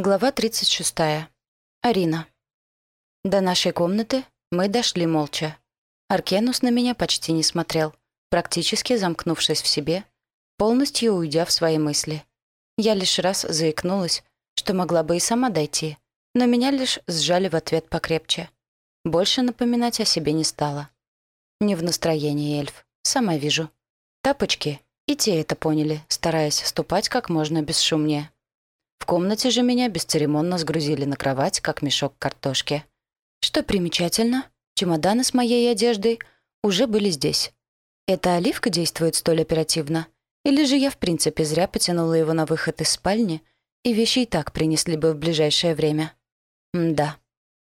Глава 36. Арина. До нашей комнаты мы дошли молча. Аркенус на меня почти не смотрел, практически замкнувшись в себе, полностью уйдя в свои мысли. Я лишь раз заикнулась, что могла бы и сама дойти, но меня лишь сжали в ответ покрепче. Больше напоминать о себе не стала. Не в настроении эльф, сама вижу. Тапочки, и те это поняли, стараясь ступать как можно бесшумнее. В комнате же меня бесцеремонно сгрузили на кровать, как мешок картошки. Что примечательно, чемоданы с моей одеждой уже были здесь. Эта оливка действует столь оперативно? Или же я в принципе зря потянула его на выход из спальни, и вещи и так принесли бы в ближайшее время? М да.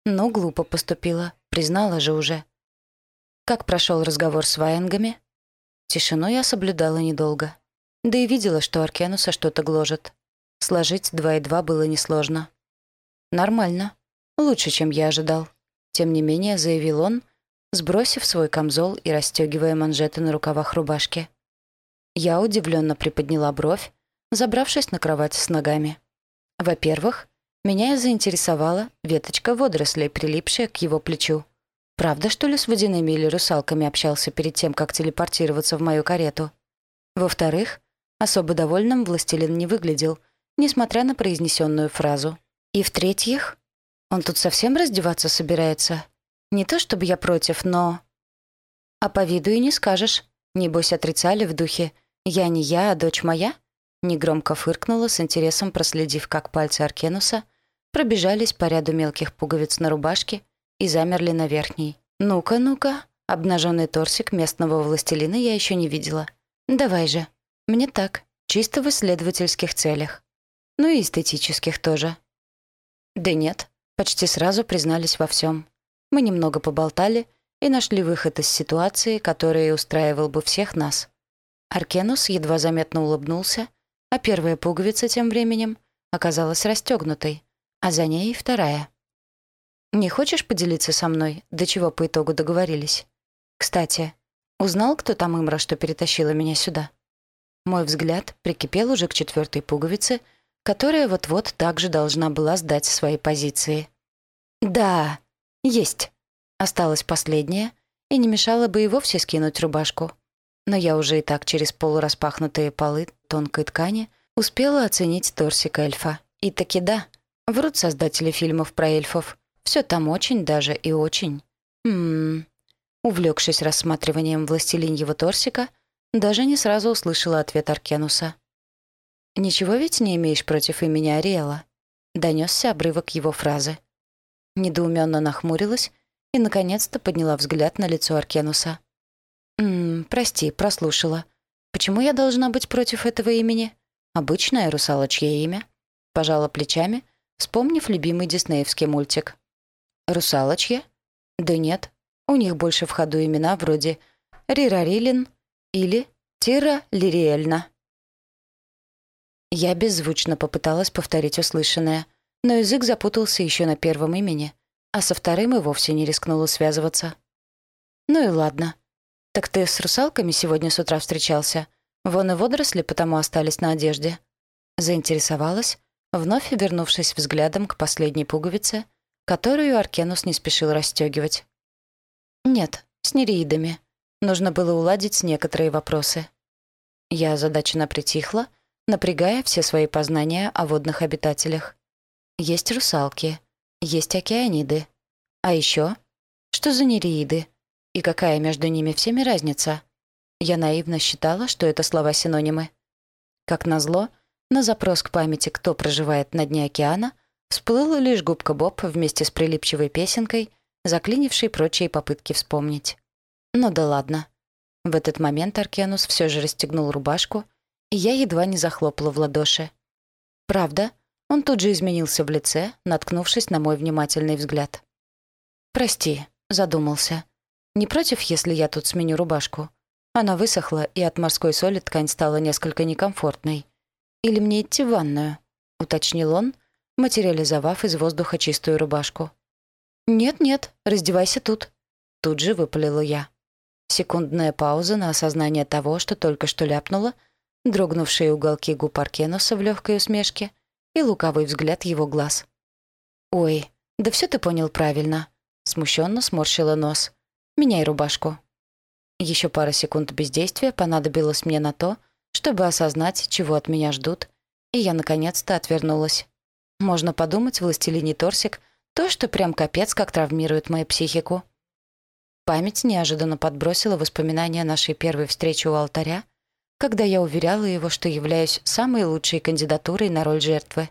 Но глупо поступила, признала же уже. Как прошел разговор с Ваенгами? Тишину я соблюдала недолго. Да и видела, что Аркенуса что-то гложет. Сложить два и два было несложно. «Нормально. Лучше, чем я ожидал», — тем не менее заявил он, сбросив свой камзол и расстегивая манжеты на рукавах рубашки. Я удивленно приподняла бровь, забравшись на кровать с ногами. Во-первых, меня заинтересовала веточка водорослей, прилипшая к его плечу. Правда, что ли, с водяными или русалками общался перед тем, как телепортироваться в мою карету? Во-вторых, особо довольным властелин не выглядел, несмотря на произнесенную фразу. И в-третьих, он тут совсем раздеваться собирается. Не то чтобы я против, но... А по виду и не скажешь. Небось, отрицали в духе «я не я, а дочь моя?» Негромко фыркнула, с интересом проследив, как пальцы Аркенуса пробежались по ряду мелких пуговиц на рубашке и замерли на верхней. «Ну-ка, ну-ка!» Обнаженный торсик местного властелина я еще не видела. «Давай же. Мне так, чисто в исследовательских целях. Ну и эстетических тоже. Да нет, почти сразу признались во всем. Мы немного поболтали и нашли выход из ситуации, который устраивал бы всех нас. Аркенус едва заметно улыбнулся, а первая пуговица тем временем оказалась расстегнутой, а за ней вторая. «Не хочешь поделиться со мной, до чего по итогу договорились? Кстати, узнал, кто там имра, что перетащила меня сюда?» Мой взгляд прикипел уже к четвертой пуговице — которая вот-вот также должна была сдать свои позиции. «Да, есть». Осталась последняя, и не мешало бы и вовсе скинуть рубашку. Но я уже и так через полураспахнутые полы тонкой ткани успела оценить торсик эльфа. И таки да, врут создатели фильмов про эльфов. Все там очень даже и очень. Ммм... Увлекшись рассматриванием властелиньего торсика, даже не сразу услышала ответ Аркенуса — «Ничего ведь не имеешь против имени Ариэла?» — донесся обрывок его фразы. Недоуменно нахмурилась и, наконец-то, подняла взгляд на лицо Аркенуса. «Ммм, прости, прослушала. Почему я должна быть против этого имени? Обычное русалочье имя?» Пожала плечами, вспомнив любимый диснеевский мультик. «Русалочье? Да нет, у них больше в ходу имена вроде Рирарилин или Тира Лириэльна». Я беззвучно попыталась повторить услышанное, но язык запутался еще на первом имени, а со вторым и вовсе не рискнула связываться. «Ну и ладно. Так ты с русалками сегодня с утра встречался? Вон и водоросли потому остались на одежде». Заинтересовалась, вновь вернувшись взглядом к последней пуговице, которую Аркенус не спешил расстегивать. «Нет, с нереидами. Нужно было уладить некоторые вопросы». Я озадаченно притихла, напрягая все свои познания о водных обитателях. Есть русалки, есть океаниды. А еще, что за нереиды? И какая между ними всеми разница? Я наивно считала, что это слова-синонимы. Как назло, на запрос к памяти «Кто проживает на дне океана» всплыла лишь губка Боб вместе с прилипчивой песенкой, заклинившей прочие попытки вспомнить. Ну да ладно. В этот момент Аркенус все же расстегнул рубашку — я едва не захлопала в ладоши. Правда, он тут же изменился в лице, наткнувшись на мой внимательный взгляд. «Прости», — задумался. «Не против, если я тут сменю рубашку?» Она высохла, и от морской соли ткань стала несколько некомфортной. «Или мне идти в ванную?» — уточнил он, материализовав из воздуха чистую рубашку. «Нет-нет, раздевайся тут», — тут же выпалила я. Секундная пауза на осознание того, что только что ляпнула — дрогнувшие уголки губ Аркенуса в легкой усмешке и лукавый взгляд его глаз. «Ой, да все ты понял правильно», — смущенно сморщила нос. «Меняй рубашку». Еще пара секунд бездействия понадобилось мне на то, чтобы осознать, чего от меня ждут, и я наконец-то отвернулась. Можно подумать, властелиний торсик — то, что прям капец как травмирует мою психику. Память неожиданно подбросила воспоминания нашей первой встречи у алтаря, когда я уверяла его, что являюсь самой лучшей кандидатурой на роль жертвы.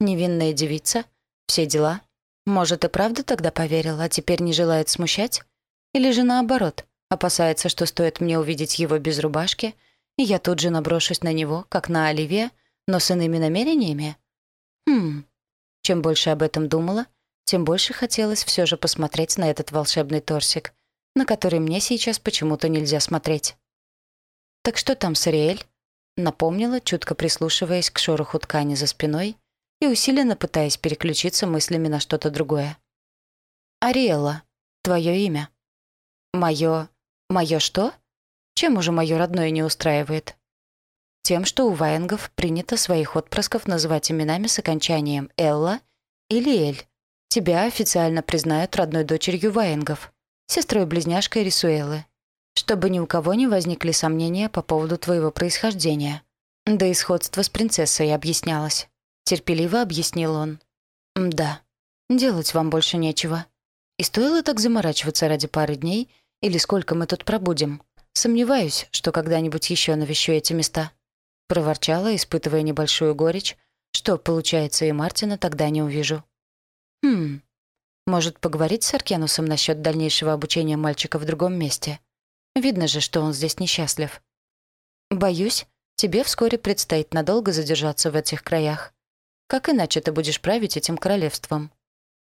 Невинная девица, все дела. Может, и правда тогда поверил, а теперь не желает смущать? Или же наоборот, опасается, что стоит мне увидеть его без рубашки, и я тут же наброшусь на него, как на Оливия, но с иными намерениями? Хм. Чем больше об этом думала, тем больше хотелось все же посмотреть на этот волшебный торсик, на который мне сейчас почему-то нельзя смотреть. «Так что там с Ариэль?» Напомнила, чутко прислушиваясь к шороху ткани за спиной и усиленно пытаясь переключиться мыслями на что-то другое. «Ариэлла, твое имя». «Мое... Мое что? Чем уже мое родное не устраивает?» Тем, что у ваенгов принято своих отпрысков называть именами с окончанием «Элла» или «Эль». Тебя официально признают родной дочерью ваенгов, сестрой-близняшкой Рисуэллы, чтобы ни у кого не возникли сомнения по поводу твоего происхождения. Да и сходство с принцессой объяснялось. Терпеливо объяснил он. «Да, делать вам больше нечего. И стоило так заморачиваться ради пары дней, или сколько мы тут пробудем? Сомневаюсь, что когда-нибудь еще навещу эти места». Проворчала, испытывая небольшую горечь, что, получается, и Мартина тогда не увижу. «Хм, может, поговорить с Аркенусом насчет дальнейшего обучения мальчика в другом месте?» Видно же, что он здесь несчастлив. Боюсь, тебе вскоре предстоит надолго задержаться в этих краях. Как иначе ты будешь править этим королевством?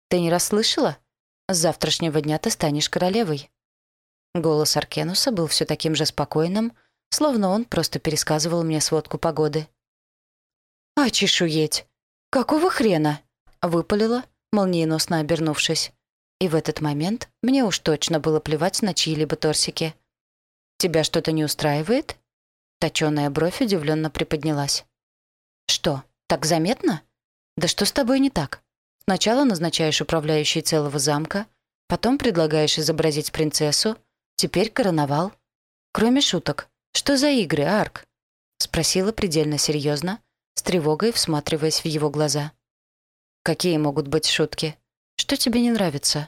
Ты не расслышала? С завтрашнего дня ты станешь королевой. Голос Аркенуса был все таким же спокойным, словно он просто пересказывал мне сводку погоды. «А чешуеть! Какого хрена?» — выпалила, молниеносно обернувшись. И в этот момент мне уж точно было плевать на чьи-либо торсики. «Тебя что-то не устраивает?» Точёная бровь удивленно приподнялась. «Что, так заметно? Да что с тобой не так? Сначала назначаешь управляющей целого замка, потом предлагаешь изобразить принцессу, теперь короновал. Кроме шуток, что за игры, Арк?» Спросила предельно серьезно, с тревогой всматриваясь в его глаза. «Какие могут быть шутки? Что тебе не нравится?»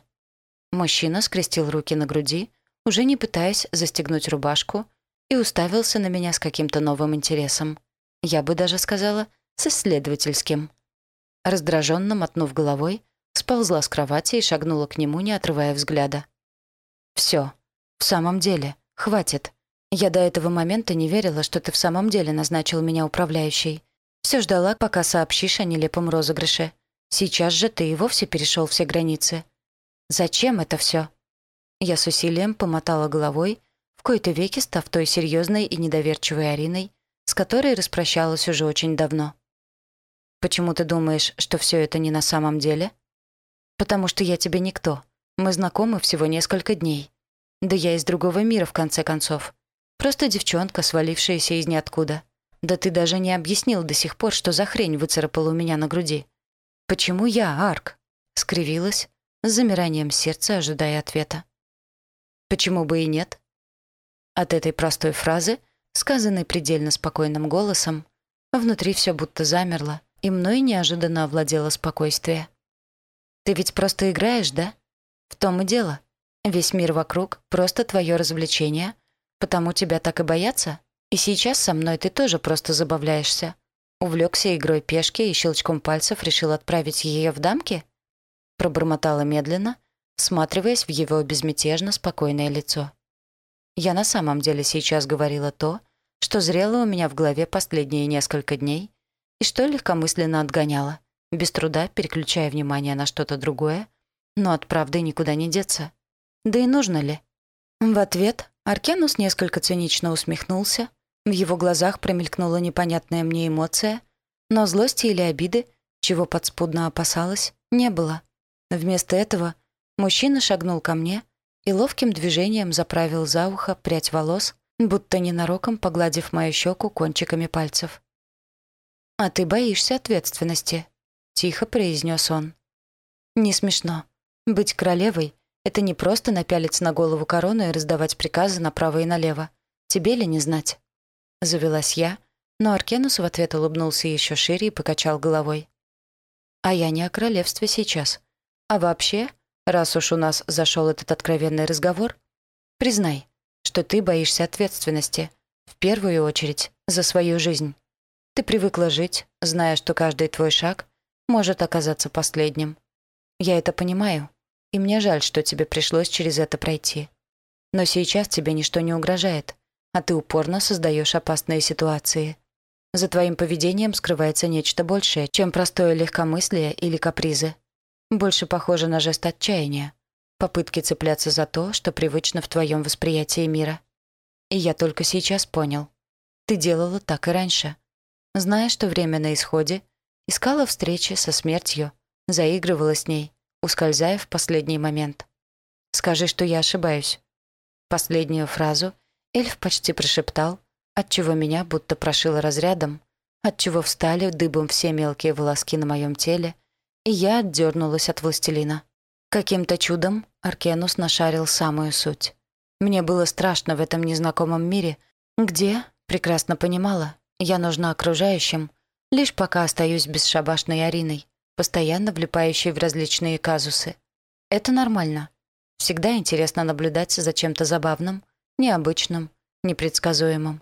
Мужчина скрестил руки на груди, уже не пытаясь застегнуть рубашку, и уставился на меня с каким-то новым интересом. Я бы даже сказала, с исследовательским. Раздраженно мотнув головой, сползла с кровати и шагнула к нему, не отрывая взгляда. Все, в самом деле, хватит. Я до этого момента не верила, что ты в самом деле назначил меня управляющей. Все ждала, пока сообщишь о нелепом розыгрыше. Сейчас же ты и вовсе перешел все границы. Зачем это все? Я с усилием помотала головой, в кои-то веки став той серьезной и недоверчивой Ариной, с которой распрощалась уже очень давно. «Почему ты думаешь, что все это не на самом деле?» «Потому что я тебе никто. Мы знакомы всего несколько дней. Да я из другого мира, в конце концов. Просто девчонка, свалившаяся из ниоткуда. Да ты даже не объяснил до сих пор, что за хрень выцарапала у меня на груди. Почему я, Арк?» Скривилась, с замиранием сердца ожидая ответа. Почему бы и нет? От этой простой фразы, сказанной предельно спокойным голосом, внутри все будто замерло, и мной неожиданно овладело спокойствие. «Ты ведь просто играешь, да? В том и дело. Весь мир вокруг — просто твое развлечение, потому тебя так и боятся. И сейчас со мной ты тоже просто забавляешься. Увлекся игрой пешки и щелчком пальцев решил отправить ее в дамки?» Пробормотала медленно, всматриваясь в его безмятежно спокойное лицо. Я на самом деле сейчас говорила то, что зрело у меня в голове последние несколько дней и что легкомысленно отгоняла, без труда переключая внимание на что-то другое, но от правды никуда не деться. Да и нужно ли? В ответ Аркенус несколько цинично усмехнулся, в его глазах промелькнула непонятная мне эмоция, но злости или обиды, чего подспудно опасалась, не было. Вместо этого Мужчина шагнул ко мне и ловким движением заправил за ухо прядь волос, будто ненароком погладив мою щеку кончиками пальцев. «А ты боишься ответственности», — тихо произнес он. «Не смешно. Быть королевой — это не просто напялиться на голову корону и раздавать приказы направо и налево. Тебе ли не знать?» Завелась я, но Аркенус в ответ улыбнулся еще шире и покачал головой. «А я не о королевстве сейчас. А вообще, раз уж у нас зашел этот откровенный разговор, признай, что ты боишься ответственности, в первую очередь, за свою жизнь. Ты привыкла жить, зная, что каждый твой шаг может оказаться последним. Я это понимаю, и мне жаль, что тебе пришлось через это пройти. Но сейчас тебе ничто не угрожает, а ты упорно создаешь опасные ситуации. За твоим поведением скрывается нечто большее, чем простое легкомыслие или капризы. Больше похоже на жест отчаяния, попытки цепляться за то, что привычно в твоем восприятии мира. И я только сейчас понял. Ты делала так и раньше. Зная, что время на исходе, искала встречи со смертью, заигрывала с ней, ускользая в последний момент. «Скажи, что я ошибаюсь». Последнюю фразу — Эльф почти прошептал, отчего меня будто прошило разрядом, отчего встали дыбом все мелкие волоски на моем теле, я отдернулась от властелина. Каким-то чудом Аркенус нашарил самую суть. Мне было страшно в этом незнакомом мире, где, прекрасно понимала, я нужна окружающим, лишь пока остаюсь бесшабашной Ариной, постоянно влипающей в различные казусы. Это нормально. Всегда интересно наблюдать за чем-то забавным — необычным, непредсказуемым.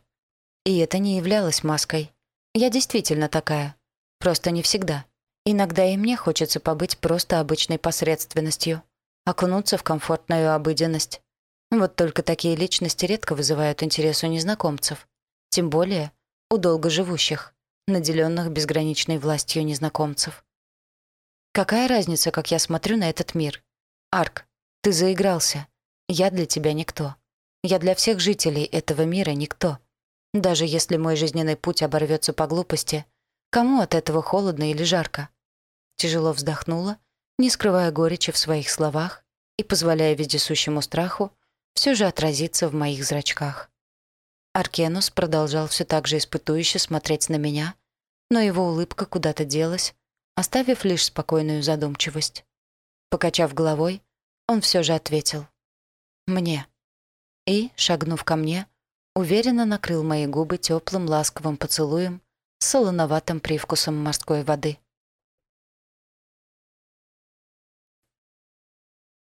И это не являлось маской. Я действительно такая. Просто не всегда. Иногда и мне хочется побыть просто обычной посредственностью, окунуться в комфортную обыденность. Вот только такие личности редко вызывают интерес у незнакомцев. Тем более у долгоживущих, наделенных безграничной властью незнакомцев. Какая разница, как я смотрю на этот мир? Арк, ты заигрался. Я для тебя никто. Я для всех жителей этого мира никто. Даже если мой жизненный путь оборвется по глупости, кому от этого холодно или жарко? Тяжело вздохнула, не скрывая горечи в своих словах и позволяя вездесущему страху все же отразиться в моих зрачках. Аркенус продолжал все так же испытующе смотреть на меня, но его улыбка куда-то делась, оставив лишь спокойную задумчивость. Покачав головой, он все же ответил. «Мне» и, шагнув ко мне, уверенно накрыл мои губы теплым ласковым поцелуем солоноватым привкусом морской воды.